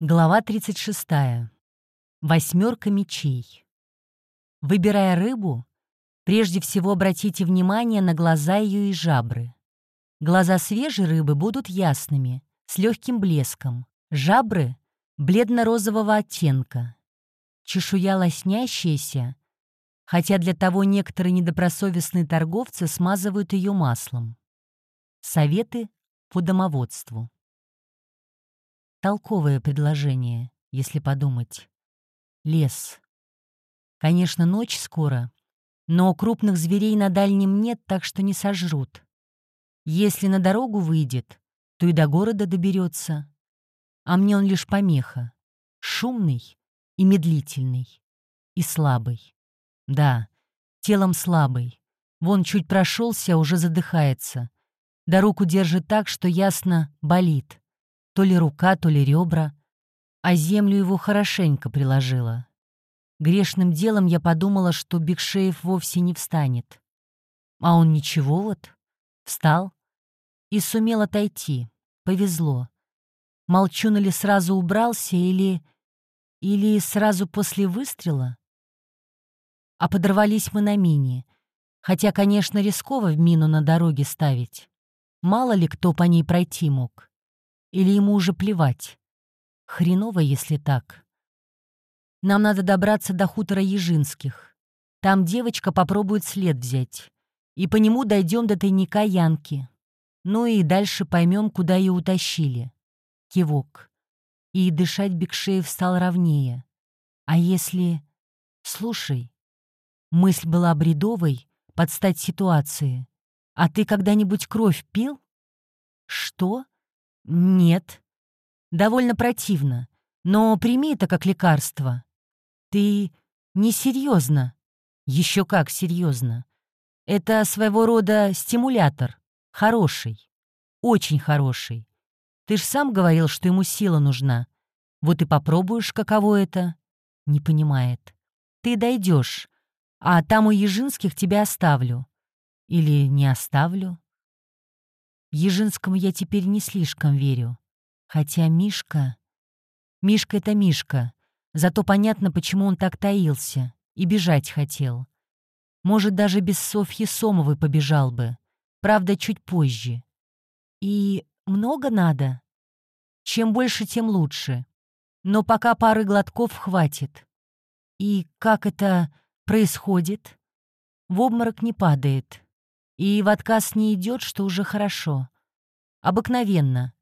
Глава 36. Восьмерка мечей. Выбирая рыбу, прежде всего обратите внимание на глаза ее и жабры. Глаза свежей рыбы будут ясными, с легким блеском, жабры — бледно-розового оттенка. Чешуя лоснящаяся, хотя для того некоторые недобросовестные торговцы смазывают ее маслом. Советы по домоводству. Толковое предложение, если подумать. Лес. Конечно, ночь скоро, но крупных зверей на дальнем нет, так что не сожрут. Если на дорогу выйдет, то и до города доберется. А мне он лишь помеха. Шумный и медлительный. И слабый. Да, телом слабый. Вон чуть прошелся, уже задыхается. Да руку держит так, что ясно болит. То ли рука, то ли ребра. А землю его хорошенько приложила. Грешным делом я подумала, что Бигшеев вовсе не встанет. А он ничего вот, встал и сумел отойти. Повезло. Молчун или сразу убрался, или... или сразу после выстрела? А подорвались мы на мине. Хотя, конечно, рисково в мину на дороге ставить. Мало ли кто по ней пройти мог. Или ему уже плевать? Хреново, если так. Нам надо добраться до хутора Ежинских. Там девочка попробует след взять. И по нему дойдем до тайника Янки. Ну и дальше поймем, куда ее утащили. Кивок. И дышать Бекшеев стал ровнее. А если... Слушай, мысль была бредовой, под стать ситуации. А ты когда-нибудь кровь пил? Что? «Нет. Довольно противно. Но прими это как лекарство. Ты несерьезно. Еще как серьезно. Это своего рода стимулятор. Хороший. Очень хороший. Ты ж сам говорил, что ему сила нужна. Вот и попробуешь, каково это. Не понимает. Ты дойдешь, а там у Ежинских тебя оставлю. Или не оставлю. Ежинскому я теперь не слишком верю. Хотя Мишка... Мишка — это Мишка. Зато понятно, почему он так таился и бежать хотел. Может, даже без Софьи Сомовой побежал бы. Правда, чуть позже. И много надо? Чем больше, тем лучше. Но пока пары глотков хватит. И как это происходит? В обморок не падает. И в отказ не идет, что уже хорошо. Обыкновенно.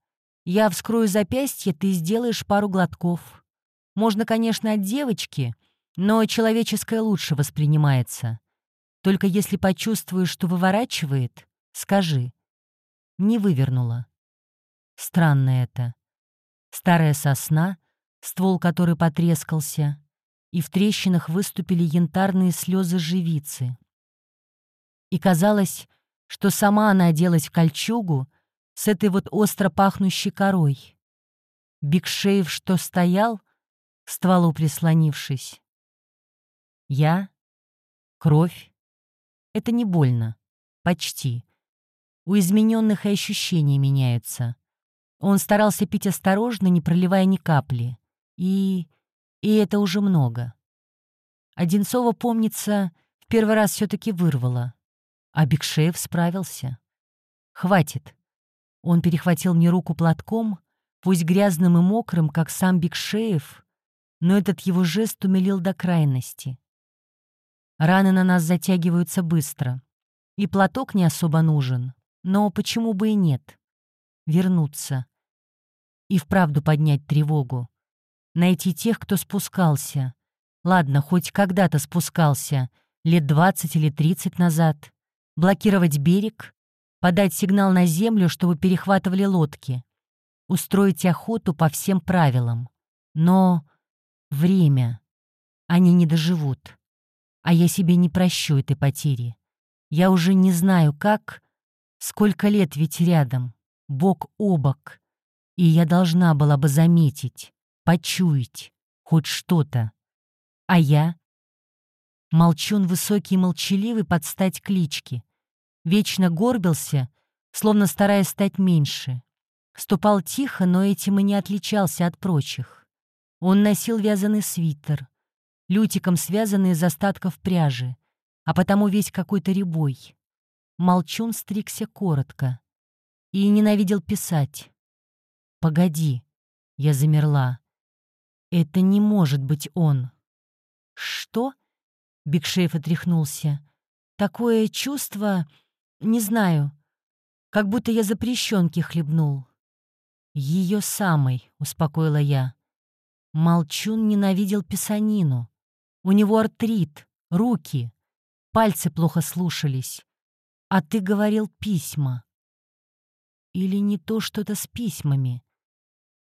Я вскрою запястье, ты сделаешь пару глотков. Можно, конечно, от девочки, но человеческое лучше воспринимается. Только если почувствуешь, что выворачивает, скажи. Не вывернула. Странно это. Старая сосна, ствол которой потрескался, и в трещинах выступили янтарные слезы живицы и казалось, что сама она оделась в кольчугу с этой вот остро пахнущей корой. Бигшеев что стоял, к стволу прислонившись. Я? Кровь? Это не больно. Почти. У измененных и ощущения меняются. Он старался пить осторожно, не проливая ни капли. И... и это уже много. Одинцова, помнится, в первый раз все таки вырвала. А Бекшеев справился. «Хватит». Он перехватил мне руку платком, пусть грязным и мокрым, как сам Бекшеев, но этот его жест умилил до крайности. Раны на нас затягиваются быстро. И платок не особо нужен, но почему бы и нет? Вернуться. И вправду поднять тревогу. Найти тех, кто спускался. Ладно, хоть когда-то спускался, лет двадцать или тридцать назад блокировать берег, подать сигнал на землю, чтобы перехватывали лодки, устроить охоту по всем правилам. Но время. Они не доживут. А я себе не прощу этой потери. Я уже не знаю, как... Сколько лет ведь рядом, бок о бок. И я должна была бы заметить, почуять хоть что-то. А я Молчун высокий и молчаливый под стать клички. Вечно горбился, словно стараясь стать меньше. Ступал тихо, но этим и не отличался от прочих. Он носил вязаный свитер, лютиком связанный из остатков пряжи, а потому весь какой-то ребой. Молчун стригся коротко и ненавидел писать. «Погоди», — я замерла. «Это не может быть он». «Что?» — Бигшейф отряхнулся. «Такое чувство... не знаю, как будто я запрещенки хлебнул». «Ее самой», — успокоила я. Молчун ненавидел писанину. У него артрит, руки, пальцы плохо слушались. А ты говорил письма. Или не то что-то с письмами.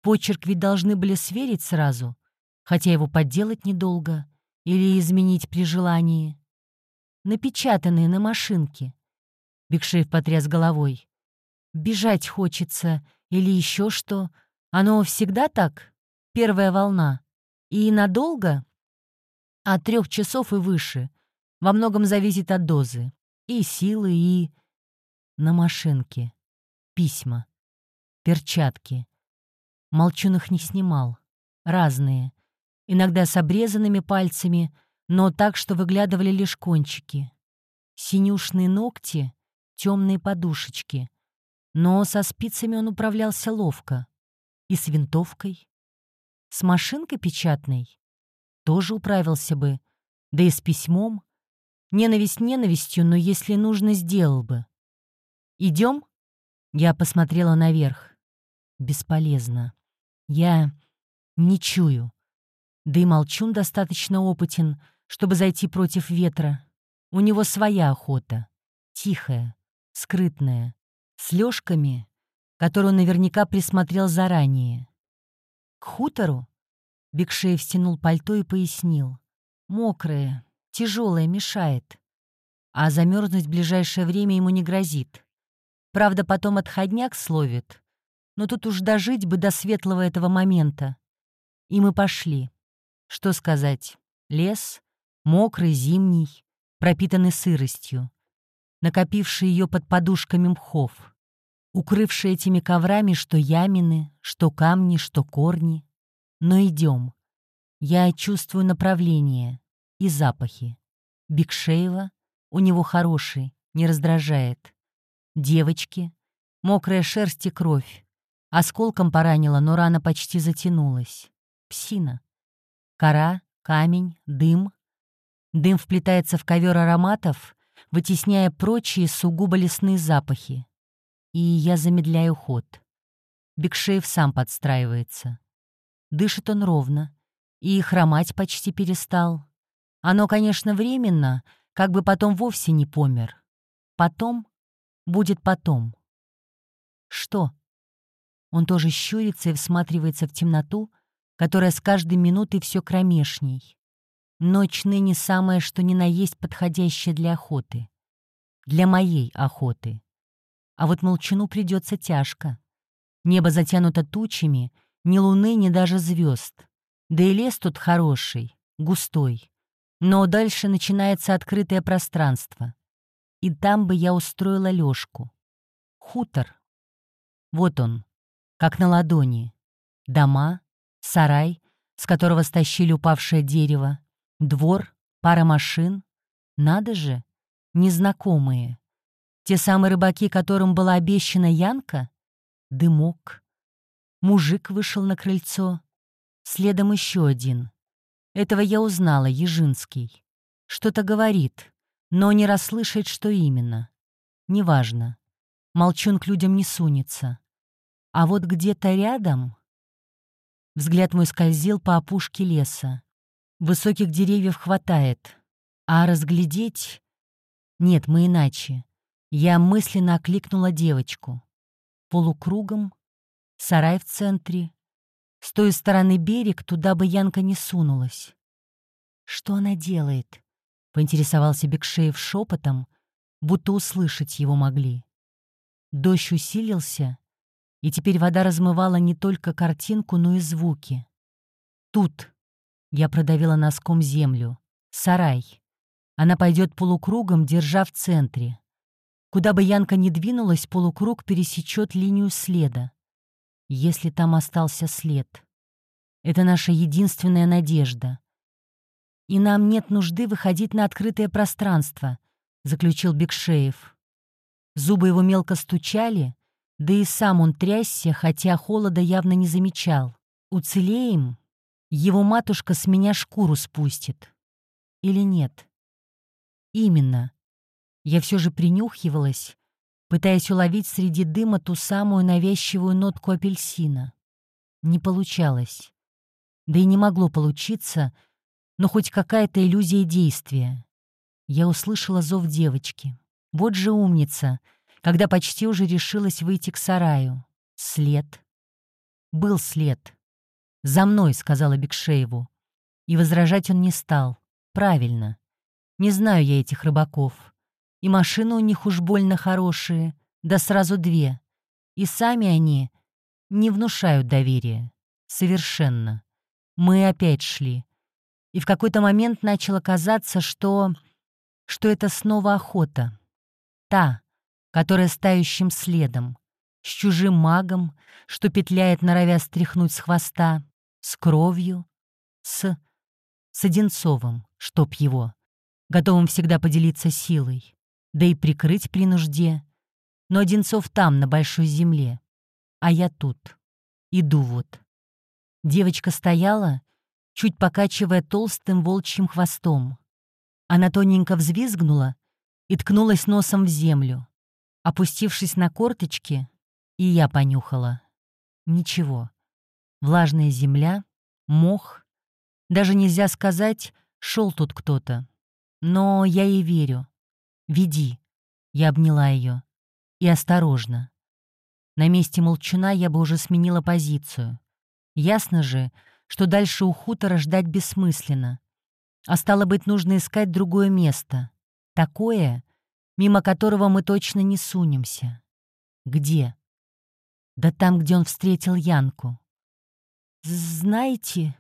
Почерк ведь должны были сверить сразу, хотя его подделать недолго или изменить при желании. Напечатанные на машинке. Бигшеев потряс головой. Бежать хочется или еще что. Оно всегда так? Первая волна. И надолго? От трех часов и выше. Во многом зависит от дозы. И силы, и... На машинке. Письма. Перчатки. Молчун их не снимал. Разные. Иногда с обрезанными пальцами, но так, что выглядывали лишь кончики. Синюшные ногти, темные подушечки. Но со спицами он управлялся ловко. И с винтовкой. С машинкой печатной тоже управился бы. Да и с письмом. Ненависть ненавистью, но если нужно, сделал бы. Идем? Я посмотрела наверх. Бесполезно. Я не чую. Да и Молчун достаточно опытен, чтобы зайти против ветра. У него своя охота. Тихая, скрытная, с лёжками, которую наверняка присмотрел заранее. К хутору? Бекшеев стянул пальто и пояснил. Мокрое, тяжелое, мешает. А замерзнуть в ближайшее время ему не грозит. Правда, потом отходняк словит. Но тут уж дожить бы до светлого этого момента. И мы пошли. Что сказать? Лес, мокрый, зимний, пропитанный сыростью, накопивший ее под подушками мхов, укрывший этими коврами что ямины, что камни, что корни. Но идем. Я чувствую направление и запахи. Бигшеева у него хороший, не раздражает. Девочки, мокрая шерсть и кровь. Осколком поранила, но рана почти затянулась. Псина. Кора, камень, дым. Дым вплетается в ковер ароматов, вытесняя прочие сугубо лесные запахи. И я замедляю ход. Бекшеев сам подстраивается. Дышит он ровно. И хромать почти перестал. Оно, конечно, временно, как бы потом вовсе не помер. Потом будет потом. Что? Он тоже щурится и всматривается в темноту, которая с каждой минутой все кромешней. Ночь ныне самое, что ни на есть подходящее для охоты. Для моей охоты. А вот молчану придется тяжко. Небо затянуто тучами — ни луны, ни даже звезд. Да и лес тут хороший, густой. Но дальше начинается открытое пространство. И там бы я устроила лёжку. Хутор. Вот он, как на ладони. Дома, сарай, с которого стащили упавшее дерево, двор, пара машин. Надо же, незнакомые. Те самые рыбаки, которым была обещана Янка? Дымок, Мужик вышел на крыльцо. Следом еще один. Этого я узнала, Ежинский. Что-то говорит, но не расслышать, что именно. Неважно. Молчун к людям не сунется. А вот где-то рядом... Взгляд мой скользил по опушке леса. Высоких деревьев хватает. А разглядеть... Нет, мы иначе. Я мысленно окликнула девочку. Полукругом Сарай в центре. С той стороны берег, туда бы Янка не сунулась. «Что она делает?» — поинтересовался Бекшеев шепотом, будто услышать его могли. Дождь усилился, и теперь вода размывала не только картинку, но и звуки. «Тут!» — я продавила носком землю. «Сарай!» Она пойдет полукругом, держа в центре. Куда бы Янка ни двинулась, полукруг пересечет линию следа если там остался след. Это наша единственная надежда. И нам нет нужды выходить на открытое пространство, заключил Бекшеев. Зубы его мелко стучали, да и сам он трясся, хотя холода явно не замечал. Уцелеем, его матушка с меня шкуру спустит. Или нет? Именно. Я все же принюхивалась, пытаясь уловить среди дыма ту самую навязчивую нотку апельсина. Не получалось. Да и не могло получиться, но хоть какая-то иллюзия действия. Я услышала зов девочки. Вот же умница, когда почти уже решилась выйти к сараю. След. Был след. «За мной», — сказала Бекшееву. И возражать он не стал. Правильно. Не знаю я этих рыбаков. И машины у них уж больно хорошие, да сразу две. И сами они не внушают доверия. Совершенно. Мы опять шли. И в какой-то момент начало казаться, что... что это снова охота. Та, которая с тающим следом, с чужим магом, что петляет, норовя стряхнуть с хвоста, с кровью, с... с Одинцовым, чтоб его, готовым всегда поделиться силой, да и прикрыть при нужде. Но Одинцов там, на большой земле, а я тут, иду вот. Девочка стояла, чуть покачивая толстым волчьим хвостом. Она тоненько взвизгнула и ткнулась носом в землю. Опустившись на корточки, и я понюхала. Ничего. Влажная земля, мох. Даже нельзя сказать, шел тут кто-то. Но я ей верю. Веди. Я обняла ее. И осторожно. На месте молчуна я бы уже сменила позицию. Ясно же, что дальше у хутора ждать бессмысленно. А стало быть, нужно искать другое место. Такое, мимо которого мы точно не сунемся. Где? Да там, где он встретил Янку. Знаете,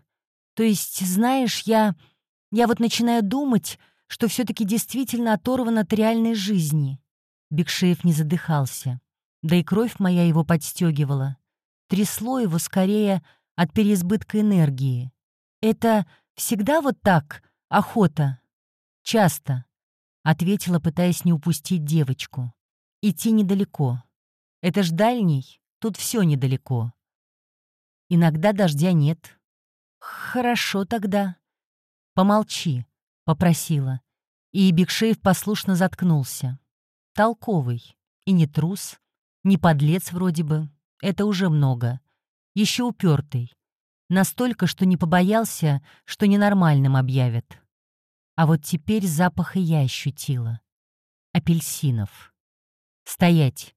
то есть, знаешь, я... Я вот начинаю думать, что все таки действительно оторван от реальной жизни. Бекшеев не задыхался. Да и кровь моя его подстегивала. Трясло его скорее от переизбытка энергии. «Это всегда вот так, охота?» «Часто», — ответила, пытаясь не упустить девочку. «Идти недалеко. Это ж дальний, тут все недалеко. Иногда дождя нет». «Хорошо тогда». «Помолчи», — попросила. И Бекшеев послушно заткнулся. Толковый. И не трус, не подлец вроде бы. Это уже много еще упертый. Настолько, что не побоялся, что ненормальным объявят. А вот теперь запах и я ощутила. Апельсинов. «Стоять!»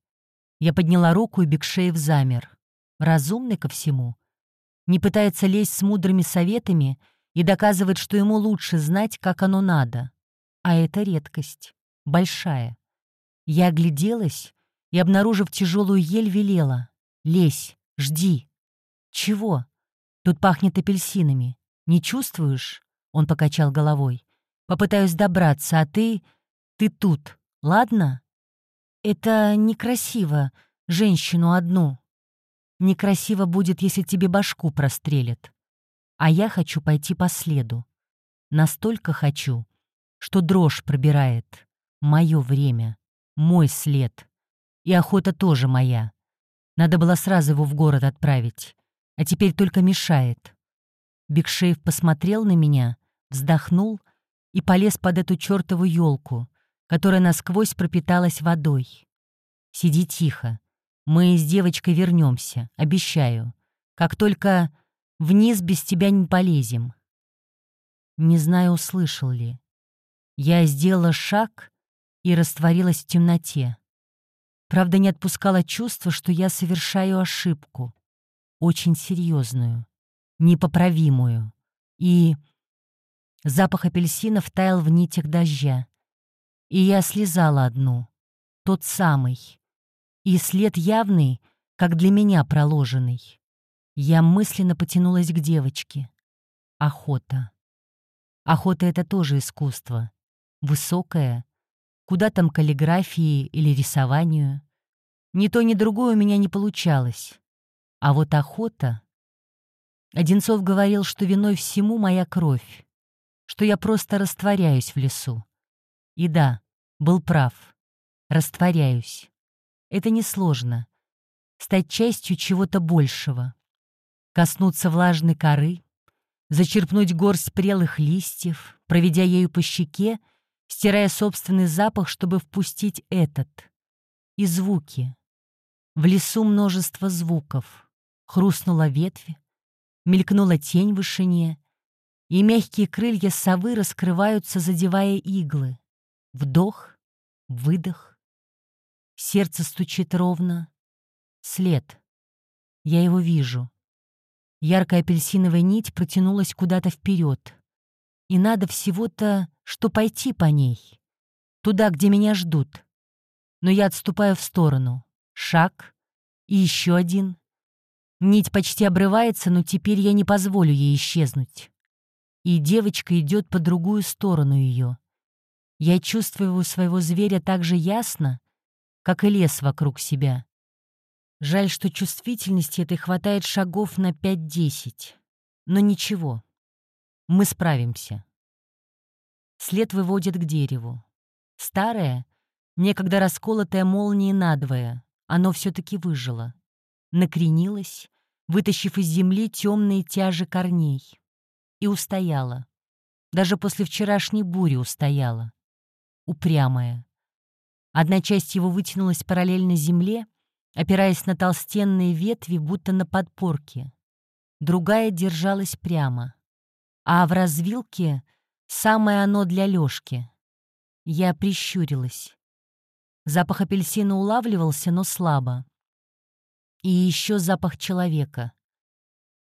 Я подняла руку, и Бекшеев замер. Разумный ко всему. Не пытается лезть с мудрыми советами и доказывает, что ему лучше знать, как оно надо. А это редкость. Большая. Я огляделась и, обнаружив тяжелую ель, велела. «Лезь, жди!» «Чего? Тут пахнет апельсинами. Не чувствуешь?» Он покачал головой. «Попытаюсь добраться, а ты... ты тут, ладно?» «Это некрасиво, женщину одну. Некрасиво будет, если тебе башку прострелят. А я хочу пойти по следу. Настолько хочу, что дрожь пробирает. Мое время, мой след. И охота тоже моя. Надо было сразу его в город отправить а теперь только мешает. Бекшеев посмотрел на меня, вздохнул и полез под эту чертову елку, которая насквозь пропиталась водой. «Сиди тихо. Мы с девочкой вернемся, обещаю. Как только вниз без тебя не полезем». Не знаю, услышал ли. Я сделала шаг и растворилась в темноте. Правда, не отпускала чувство, что я совершаю ошибку очень серьезную, непоправимую. И запах апельсинов таял в нитях дождя. И я слезала одну, тот самый. И след явный, как для меня проложенный. Я мысленно потянулась к девочке. Охота. Охота — это тоже искусство. Высокое. Куда там каллиграфии или рисованию? Ни то, ни другое у меня не получалось. А вот охота... Одинцов говорил, что виной всему моя кровь, что я просто растворяюсь в лесу. И да, был прав. Растворяюсь. Это несложно. Стать частью чего-то большего. Коснуться влажной коры, зачерпнуть горсть прелых листьев, проведя ею по щеке, стирая собственный запах, чтобы впустить этот. И звуки. В лесу множество звуков. Хрустнула ветвь, мелькнула тень в вышине, и мягкие крылья совы раскрываются, задевая иглы. Вдох, выдох. Сердце стучит ровно. След. Я его вижу. Яркая апельсиновая нить протянулась куда-то вперед. И надо всего-то, что пойти по ней. Туда, где меня ждут. Но я отступаю в сторону. Шаг. И еще один. Нить почти обрывается, но теперь я не позволю ей исчезнуть. И девочка идет по другую сторону ее. Я чувствую своего зверя так же ясно, как и лес вокруг себя. Жаль, что чувствительности этой хватает шагов на 5-10. Но ничего. Мы справимся. След выводит к дереву. Старое, некогда расколотое молнией надвое, оно все-таки выжило. Накренилось, вытащив из земли темные тяжи корней. И устояла. Даже после вчерашней бури устояла. Упрямая. Одна часть его вытянулась параллельно земле — опираясь на толстенные ветви, будто на подпорке. Другая держалась прямо. А в развилке самое оно для Лёшки. Я прищурилась. Запах апельсина улавливался, но слабо. И еще запах человека.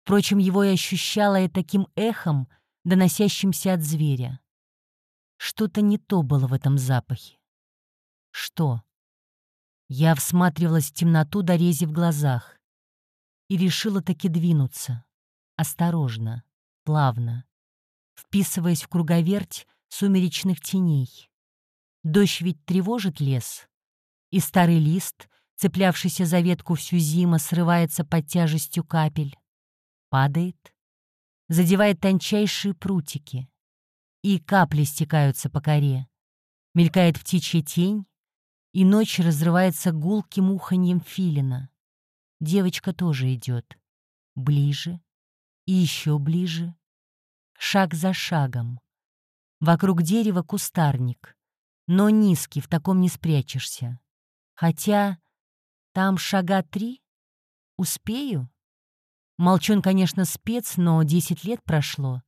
Впрочем, его я ощущала и таким эхом, доносящимся от зверя. Что-то не то было в этом запахе. Что? Я всматривалась в темноту, дорези в глазах. И решила таки двинуться. Осторожно, плавно, вписываясь в круговерть сумеречных теней. Дождь ведь тревожит лес. И старый лист, цеплявшийся за ветку всю зиму, срывается под тяжестью капель. Падает, задевает тончайшие прутики. И капли стекаются по коре. Мелькает птичья тень, и ночь разрывается гулким уханьем филина. Девочка тоже идет. Ближе и еще ближе. Шаг за шагом. Вокруг дерева кустарник. Но низкий, в таком не спрячешься. Хотя там шага три. Успею? Молчун, конечно, спец, но десять лет прошло.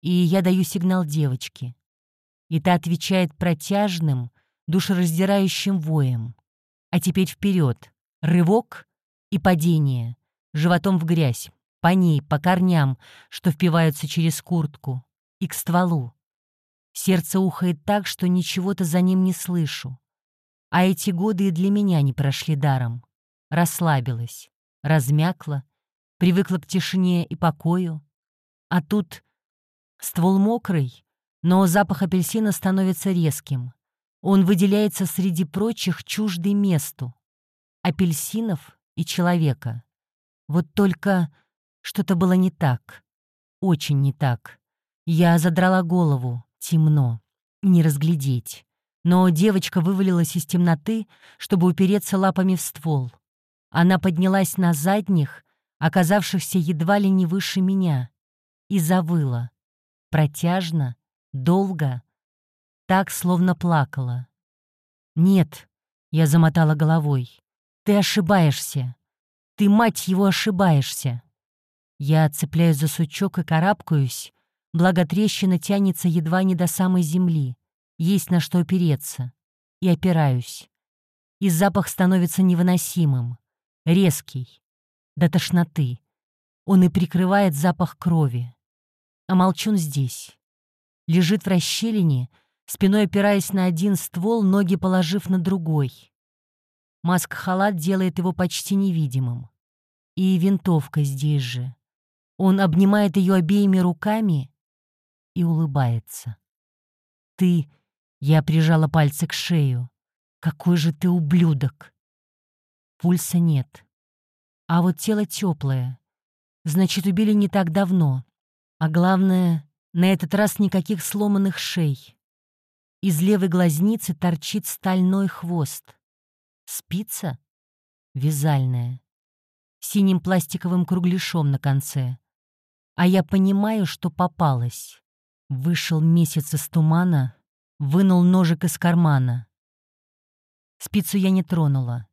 И я даю сигнал девочке. И та отвечает протяжным, душераздирающим воем. А теперь вперед. Рывок и падение. Животом в грязь. По ней, по корням, что впиваются через куртку. И к стволу. Сердце ухает так, что ничего-то за ним не слышу. А эти годы и для меня не прошли даром. Расслабилась, размякла, привыкла к тишине и покою. А тут ствол мокрый, но запах апельсина становится резким. Он выделяется среди прочих чуждый месту. Апельсинов и человека. Вот только что-то было не так. Очень не так. Я задрала голову. Темно. Не разглядеть. Но девочка вывалилась из темноты, чтобы упереться лапами в ствол. Она поднялась на задних, оказавшихся едва ли не выше меня, и завыла. Протяжно, долго, так, словно плакала. «Нет», — я замотала головой, — «ты ошибаешься. Ты, мать его, ошибаешься». Я цепляюсь за сучок и карабкаюсь, благо трещина тянется едва не до самой земли, есть на что опереться, и опираюсь. И запах становится невыносимым, резкий, до тошноты. Он и прикрывает запах крови. А молчун здесь. Лежит в расщелине, спиной опираясь на один ствол, ноги положив на другой. Маск-халат делает его почти невидимым. И винтовка здесь же. Он обнимает ее обеими руками и улыбается. «Ты...» — я прижала пальцы к шею. «Какой же ты ублюдок!» Пульса нет. А вот тело теплое. Значит, убили не так давно. А главное, на этот раз никаких сломанных шей. Из левой глазницы торчит стальной хвост. Спица? Вязальная. Синим пластиковым кругляшом на конце. А я понимаю, что попалась. Вышел месяц из тумана, вынул ножик из кармана. Спицу я не тронула.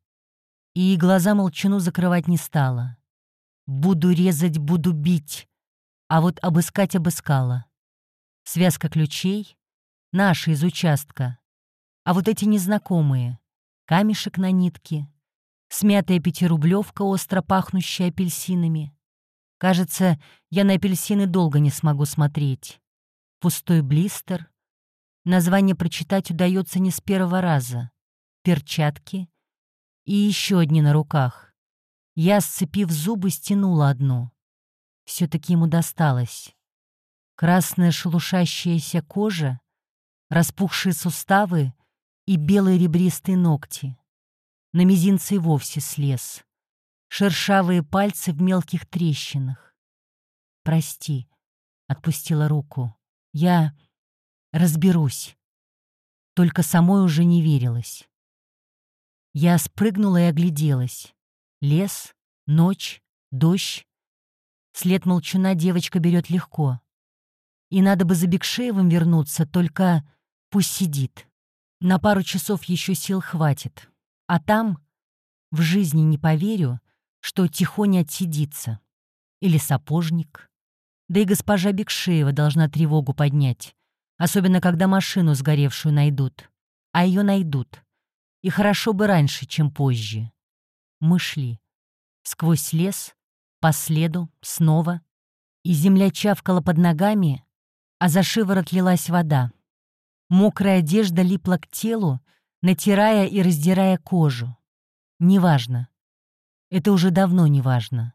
И глаза молчану закрывать не стала. Буду резать, буду бить. А вот обыскать обыскала. Связка ключей, наши из участка. А вот эти незнакомые. Камешек на нитке. Смятая пятирублевка, остро пахнущая апельсинами. Кажется, я на апельсины долго не смогу смотреть. Пустой блистер. Название прочитать удается не с первого раза. Перчатки. И еще одни на руках. Я, сцепив зубы, стянула одну. Все-таки ему досталось. Красная шелушащаяся кожа, распухшие суставы и белые ребристые ногти. На мизинце и вовсе слез. Шершавые пальцы в мелких трещинах. «Прости», — отпустила руку. «Я разберусь». Только самой уже не верилось. Я спрыгнула и огляделась. Лес, ночь, дождь. След молчуна девочка берет легко. И надо бы за Бекшеевым вернуться, только пусть сидит. На пару часов еще сил хватит. А там, в жизни не поверю, что тихоня отсидится. Или сапожник. Да и госпожа Бекшеева должна тревогу поднять, особенно когда машину сгоревшую найдут. А ее найдут. И хорошо бы раньше, чем позже. Мы шли. Сквозь лес, по следу, снова. И земля чавкала под ногами, а за шиворот лилась вода. Мокрая одежда липла к телу, натирая и раздирая кожу. Неважно. Это уже давно неважно.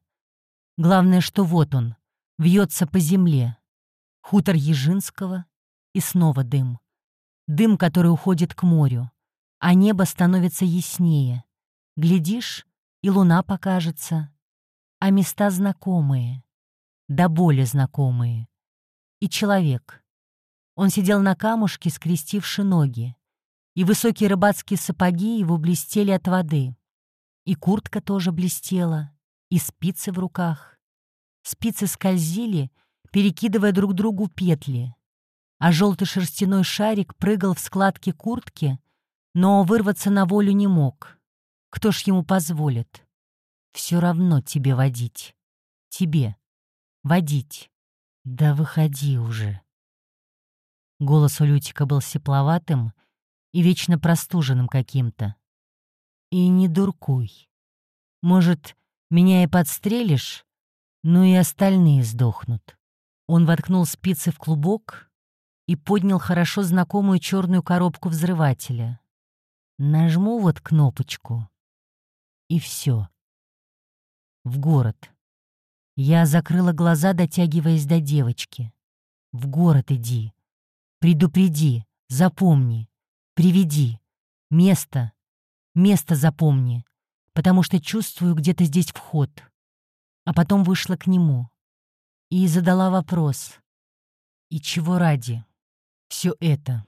Главное, что вот он, вьется по земле. Хутор Ежинского и снова дым. Дым, который уходит к морю, а небо становится яснее. Глядишь, и луна покажется, а места знакомые, до боли знакомые. И человек. Он сидел на камушке, скрестивши ноги, и высокие рыбацкие сапоги его блестели от воды. И куртка тоже блестела, и спицы в руках. Спицы скользили, перекидывая друг другу петли, а желтый шерстяной шарик прыгал в складки куртки, но вырваться на волю не мог. Кто ж ему позволит? Все равно тебе водить. Тебе. Водить. Да выходи уже. Голос у Лютика был сепловатым и вечно простуженным каким-то. И не дуркуй. Может, меня и подстрелишь, но и остальные сдохнут. Он воткнул спицы в клубок и поднял хорошо знакомую черную коробку взрывателя. Нажму вот кнопочку, и все. В город. Я закрыла глаза, дотягиваясь до девочки. В город иди. Предупреди, запомни, приведи. Место, место запомни, потому что чувствую где-то здесь вход. А потом вышла к нему и задала вопрос. И чего ради все это?